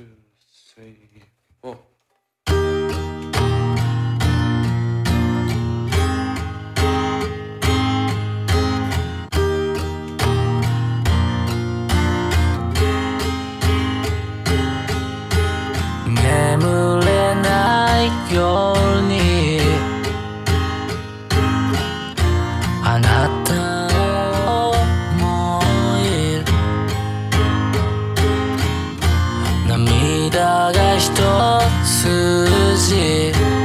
two, three, four. 涙が一筋。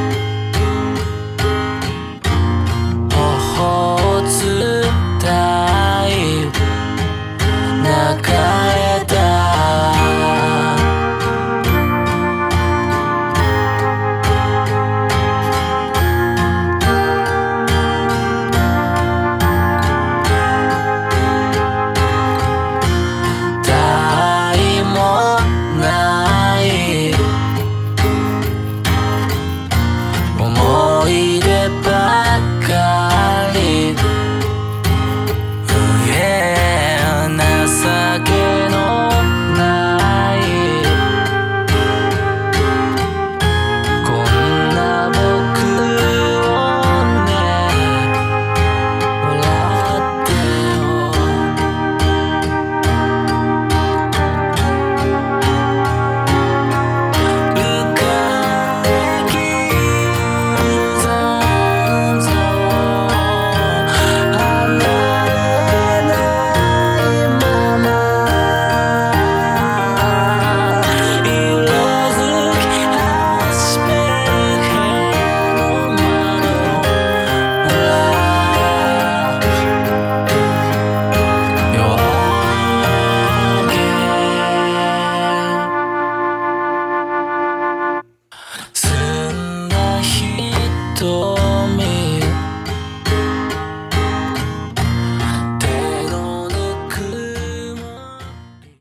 Oh.